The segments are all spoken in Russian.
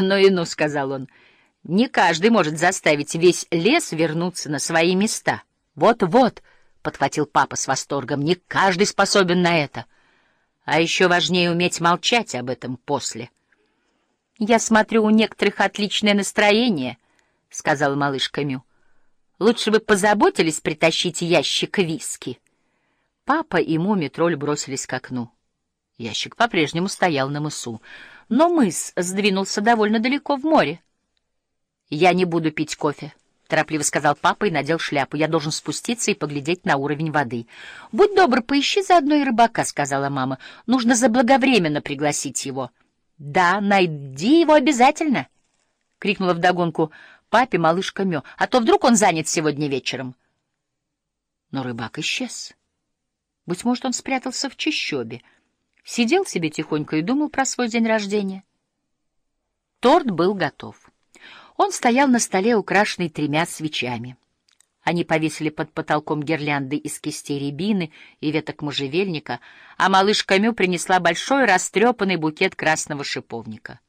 «Ну и ну», — сказал он, — «не каждый может заставить весь лес вернуться на свои места». «Вот-вот», — подхватил папа с восторгом, — «не каждый способен на это. А еще важнее уметь молчать об этом после». «Я смотрю, у некоторых отличное настроение», — сказал малыш Камю. «Лучше бы позаботились притащить ящик виски». Папа и муми-тролль бросились к окну. Ящик по-прежнему стоял на мысу, но мыс сдвинулся довольно далеко в море. «Я не буду пить кофе», — торопливо сказал папа и надел шляпу. «Я должен спуститься и поглядеть на уровень воды». «Будь добр, поищи заодно и рыбака», — сказала мама. «Нужно заблаговременно пригласить его». «Да, найди его обязательно!» — крикнула вдогонку папе малышка Мё. «А то вдруг он занят сегодня вечером». Но рыбак исчез. Быть может, он спрятался в чащобе. Сидел себе тихонько и думал про свой день рождения. Торт был готов. Он стоял на столе, украшенный тремя свечами. Они повесили под потолком гирлянды из кистей рябины и веток можжевельника, а малыш Камю принесла большой растрепанный букет красного шиповника.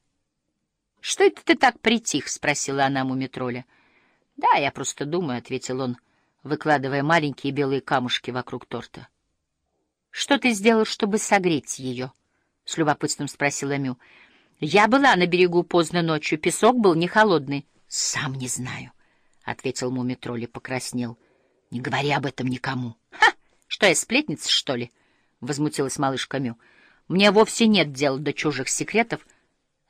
— Что это ты так притих? — спросила она мумитроля. — Да, я просто думаю, — ответил он, выкладывая маленькие белые камушки вокруг торта. — Что ты сделал, чтобы согреть ее? — с любопытством спросила Мю. — Я была на берегу поздно ночью, песок был не холодный. — Сам не знаю. —— ответил мумитроль и покраснел. — Не говори об этом никому. — Ха! Что я, сплетница, что ли? — возмутилась малышка Мю. — Мне вовсе нет дела до чужих секретов.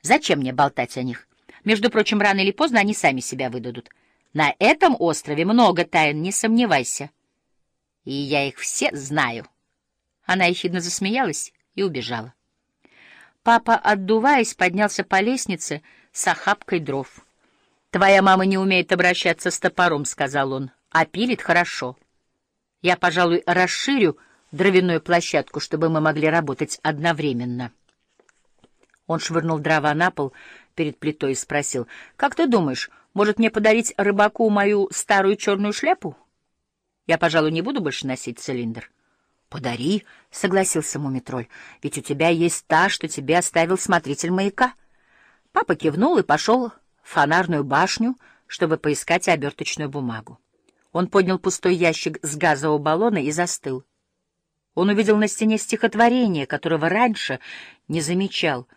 Зачем мне болтать о них? Между прочим, рано или поздно они сами себя выдадут. На этом острове много тайн, не сомневайся. И я их все знаю. Она ехидно засмеялась и убежала. Папа, отдуваясь, поднялся по лестнице с охапкой дров. «Твоя мама не умеет обращаться с топором», — сказал он, — «а пилит хорошо. Я, пожалуй, расширю дровяную площадку, чтобы мы могли работать одновременно». Он швырнул дрова на пол перед плитой и спросил, «Как ты думаешь, может мне подарить рыбаку мою старую черную шляпу? Я, пожалуй, не буду больше носить цилиндр». «Подари», — согласился Мумитроль, — «ведь у тебя есть та, что тебе оставил смотритель маяка». Папа кивнул и пошел фонарную башню, чтобы поискать оберточную бумагу. Он поднял пустой ящик с газового баллона и застыл. Он увидел на стене стихотворение, которого раньше не замечал,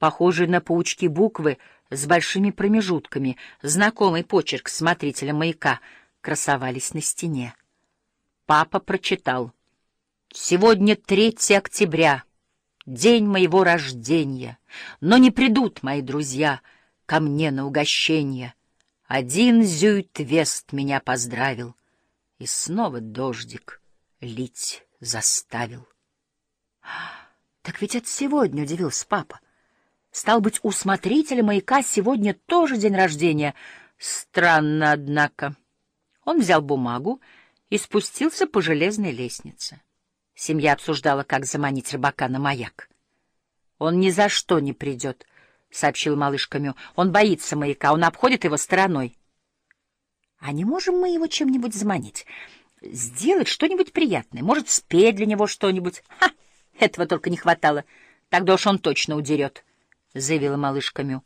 похожие на паучки буквы с большими промежутками, знакомый почерк смотрителя маяка, красовались на стене. Папа прочитал. «Сегодня 3 октября, день моего рождения, но не придут мои друзья — ко мне на угощение. Один зюит-вест меня поздравил, и снова дождик лить заставил. — Так ведь это сегодня, — удивился папа. Стал быть, у смотрителя маяка сегодня тоже день рождения. Странно, однако. Он взял бумагу и спустился по железной лестнице. Семья обсуждала, как заманить рыбака на маяк. Он ни за что не придет, — сообщил малышка Мю. — Он боится маяка, он обходит его стороной. — А не можем мы его чем-нибудь заманить? Сделать что-нибудь приятное? Может, спеть для него что-нибудь? — Ха! Этого только не хватало. Тогда уж он точно удерет, — заявила малышка Мю.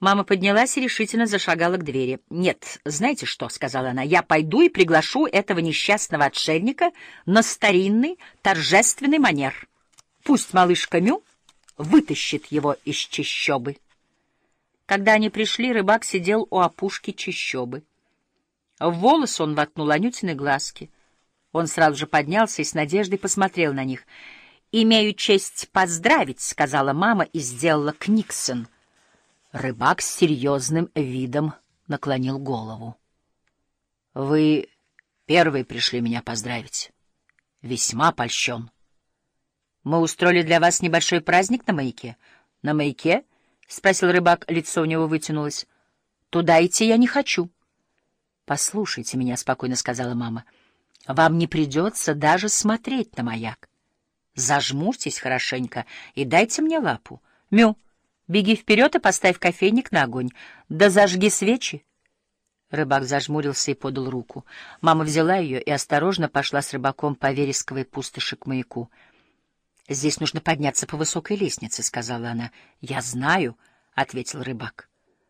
Мама поднялась и решительно зашагала к двери. — Нет, знаете что, — сказала она, — я пойду и приглашу этого несчастного отшельника на старинный торжественный манер. Пусть малышка Мю вытащит его из чащобы. Когда они пришли, рыбак сидел у опушки чащобы. В волос он воткнул Анютины глазки. Он сразу же поднялся и с надеждой посмотрел на них. «Имею честь поздравить», — сказала мама и сделала книксон. Рыбак с серьезным видом наклонил голову. «Вы первые пришли меня поздравить. Весьма польщен». Мы устроили для вас небольшой праздник на маяке. — На маяке? — спросил рыбак, лицо у него вытянулось. — Туда идти я не хочу. — Послушайте меня, — спокойно сказала мама. — Вам не придется даже смотреть на маяк. Зажмурьтесь хорошенько и дайте мне лапу. Мю, беги вперед и поставь кофейник на огонь. Да зажги свечи. Рыбак зажмурился и подал руку. Мама взяла ее и осторожно пошла с рыбаком по вересковой пустоши к маяку. «Здесь нужно подняться по высокой лестнице», — сказала она. «Я знаю», ответил рыбак.